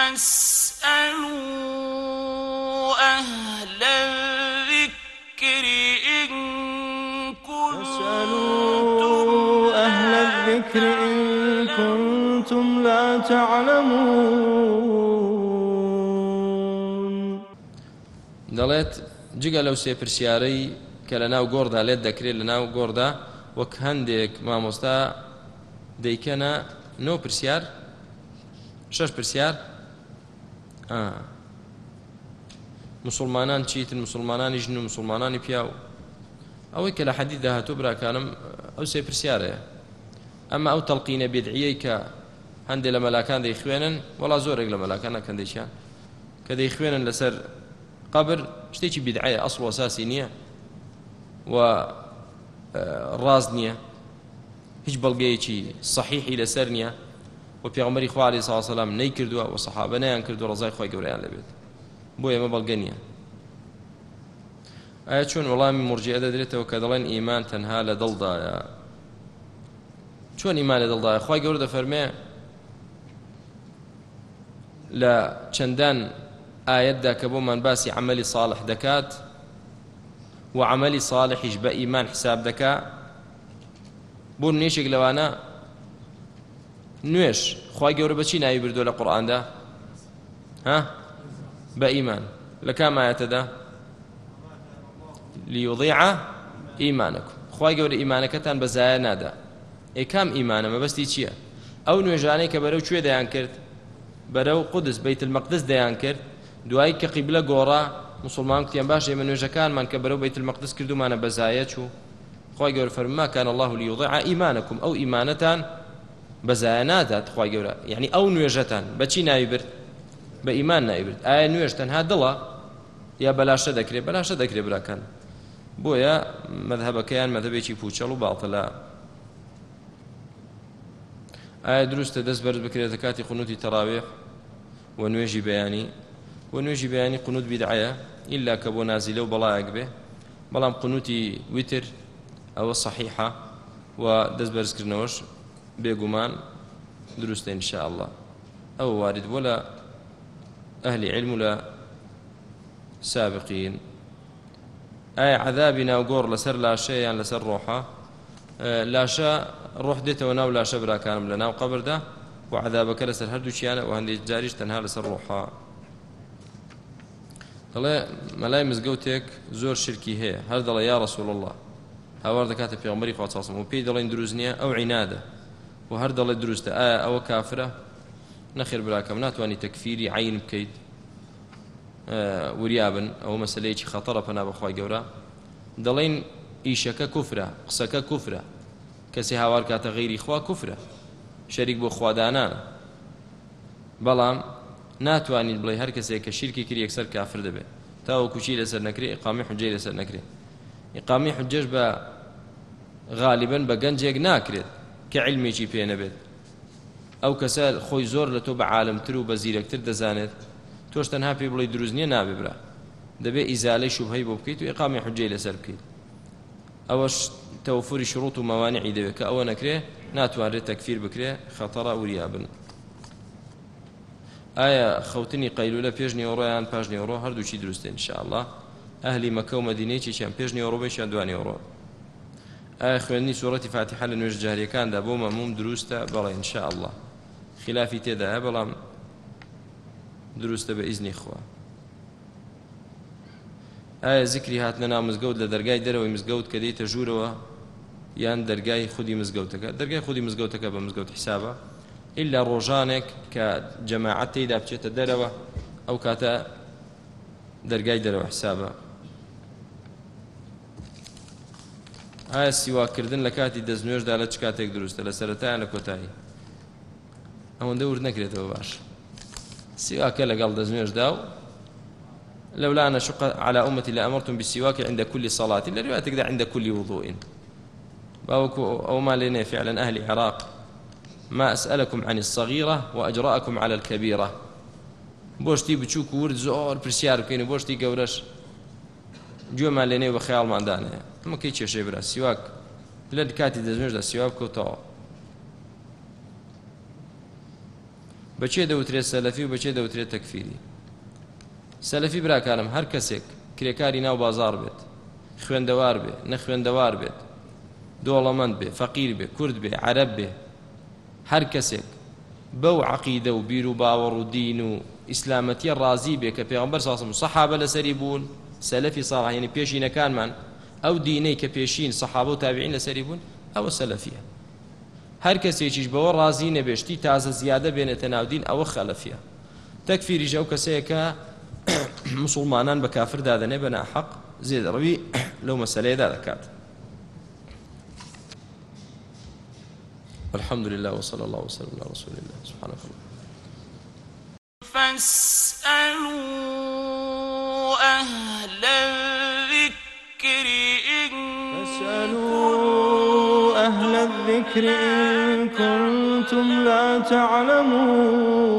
فاسألوا أهل الذكر إن كنتم أهل الذكر إن كنتم لا تعلمون دەڵێت جگە لەو سێ پرسیارەی کە لە ناو گۆڕدا لێت دەکرێت لە ناو گۆڕدا وەک هەندێک مامۆستا دەیکەنە نۆ پرسیار شەش پرسیار. مسلمانان چیتن مسلمانانی ژن و مسلمانانی پیا و ئەوەی کە لە حەدی داهاتوو براکانم ئەو سێ پرسیارەیە. ئەمە ئەو تەڵقینە بێدعیەی کە هەندێک لە مەلاکان دەی خوێنن وڵا زۆرێک لە مەلاکان نەکەندێکیان کە دەی خوێنن لەسەر قبر شتێکی بدعایە ئەسڵ وەساسی نییە و ڕاز نییە. هیچ بەڵگەیەکی صحیحی لەسەر نییە. و پێغمبەری ساسەلام نەی کردووە و سەحابە نیان کردو ڕزای خۆی گەوریان لەبێت. بۆ ئێمە بەڵگە نییە ئایا چۆن وەڵامی مرجێ دەدرێتەوە کە دەڵێن ئیمان تەنها لە دڵدایە؟ چۆن ئیمان لە دڵدایە؟ خی گەور دەفەرمێ لە چەندان ئاەتدا کە بۆمان باسی عملی صالح دەکات و عملی صالحیش بە ئیمان حساب دەکا بۆ نێشێک لەوانە نوێش خی گەورە بەچی ناوی بردو لە قورآاندا؟ ها؟ بە ئیمان. لە کامایەتەدا لیوضیع ئیمانەکم خی گەورە ئیمانەکەتان بەزایە نادا. ئێ کام ئیمانە؟ مەبەستی چییە؟ ئەو نوێژانەی کە بەرەو کوێ دەیان کرد؟ بەرەو قودس بیت المەقدس دەیان کرد. دوایی کە قیبلە گۆڕا مسلمان کتیان باش ئێمە نوێژەکانمان کە بەرەو بیت المەقدس کردومانە بەزایە چوو. خی گەور فەرما کان الله لیوضیع ئیمانەکم ئەو ئیمانەتان بەزایە نادات خی گەورە. یعنی ئەو نوێژەتان بەچی ناوی برد؟ بە ئیمان نایبرد ئایا نوێژ تەنها دڵە؟ یا بەلاشە دەکرێت بەلاشە دەکرێت براکەن بۆیە مەذهبەکەیان مەدەبێکی پوچەڵ و باڵتەلا. ئایا دروستە دەست بەرز بکرێتە کاتی قنوتی تەراوێح و نوێژی بەیانی. و نوێژی بەیانی قنوت بیدعە ئللا کە بۆ نازیلە و بەڵایەک بێ. بەڵام قنوتی ویتر ئەوە صحیحە. و دەست بەرزکردنەوەش بێگومان دروستە انشاء الله. ئەو وارد بۆ لە ئەهلی علم لە سابقین ئایا عذابی ناوگۆڕ لەسەر لاشەیان لەسەر ڕۆحە لاشە ڕۆح دێتەوە ناو لاشە براکانم لە ناو قبردا و عذابەکە لەسەر هەردووچیانە و هەندێک جاریش تەنها لەسەر ڕۆحە دەڵێ مەلای مزگەوتێک زۆر شرکی هەیە هەر دەڵێ یا ڕسول الله. هاوار دەکاتە پێغمبەری خواچاسم و پێی دەڵێن دروست نییە ئەو عینادە و هەر دەڵێ دروستە ئایا ئەوە کافرە؟ نەخێر براکەم. ناتوانانی تەکفیری عین بکەیت. وریابن. ئەو مەسلەیەکی خەتەڕە پەنا بەخوای گەورە. دەڵێن ئیشەکە کوفرە قسەکە کوفرە. کەسی هاوار کاتە غیری خوا بۆ خوادانانە بەڵام ناتوانین بڵێ هەر کەسێک کە شیرکی کرد یەکسەر کافر دەبێت. تاوە کوچی لەسەر نەکرێ؟ ئقامی حجێ لەسەر نەکرێت ئقامی حجێش بە غاالبن بە گەنجێک ناکرێت. کە علمێکی پێ نەبێت. ئەو کەسە خۆی زۆر لە تۆ بە عالمتر و بە زیرەکتر دەزانێت. تۆش تەنها پێ بڵی دروست نییە نابێ برا. دەبێت ئیزالەی شوبهەی بۆ بکەیت و ئقامی حجێ لەسەر بکەیت. ئەوەش تەوفری شروط و مەوانعی دەوێت کە ئەوە نەکرێ ناتوانرێت تەکفیر بکرێ خەتەڕە وریابن ئایا خەوتنی قەیلولە پێش نیۆڕۆیان پاش نیۆڕۆ هەردووچی دروستێن انشاءله ئەهلی مەکە و مدینەیەکی چیان پێش نیۆڕۆبێکیان دوانی ئەوڕۆ. ئایا خوێنی سوورەتی فاتحە لە نوێژ جاریەکاندا بۆ مەموم دروستە بەڵێ انشاءله خلافی تێدا هەیە بەڵام دروستە بە ئیزنی خوا ئایا زیکری هاتنە ناو مزگەوت لە دەرگای دەرەوەی مزگەوت کە دەیتە ژوورەوە یان دەرگای خودی مزگەوتەکە دەرگای خودی مزگەوتەکە بە مزگەوت حسابە إلا ڕۆژانێک کە جەماعەت تێدا بچێتە دەرەوە حسابە ئایا سیواکردن لە کاتی دەستنوێژدا لە چ کاتێک دروستە لە سەرەتایان لە کۆتایی. ئەوەندە ور نەکرێتەوە باش. سیواکە لەگەڵ دەستنوێژدا و لولا أن شق على أمتي لأمرتم بالسواك عند كل صلاة لرواية تقدر عند كل وضوء أو ما لنا فعلا أهل العراق ما أسألكم عن الصغيرة وأجرأكم على الكبيرة. بۆشتی بچووک ورد زۆر پرسیار بکەین و بۆشتی گوێمان لێنێ بە خەیاڵماندانەیە ئەمەکەی کێشەی برا؟ سیواک. لە کاتی دەزمێشدا سیوا بکەوتەوە بەچێ دەوترێت سەلەفی و بەچێ دەوترێت تەکفیری؟ سەلەفی براکانم هەر کەسێک کرێکاری ناو بازار بێت. خوێندەوار بێ نە خوێندەوار بێت. دۆڵەمەند بێ فەقیر بێ کورد بێ عەرەب بێ. هەر کەسێک بەو عقیدە و بیر و باوەڕ و دین و ئیسلامەتیە ڕازی بێ کە پێغمبەر ساسم سەحابە لەسەری بوون. سەلەفی ساڵحینی پێشینەکانمان ئەو دینەی کە پێشین سەحابە و تابعین لەسەری بوون ئەوە سەلەفیە هەر کەسێکیش بەوە ڕازی نەبێشتی تازە زیادە بێنێتە ناودین ئەوە خەلەفیە تەکفیریژە ئەو کەسەیەکە مسلمانان بە کافر دادەنێ بە ناحەق زێدەڕوی لەو مەسلەیەدا دەکات. الحمد لله وصلى الله وسلم على رسول الله. سبحانك الله فاسألوا أهل الذكر إن فاسألوا أهل الذكر إن كنتم لا تعلمون.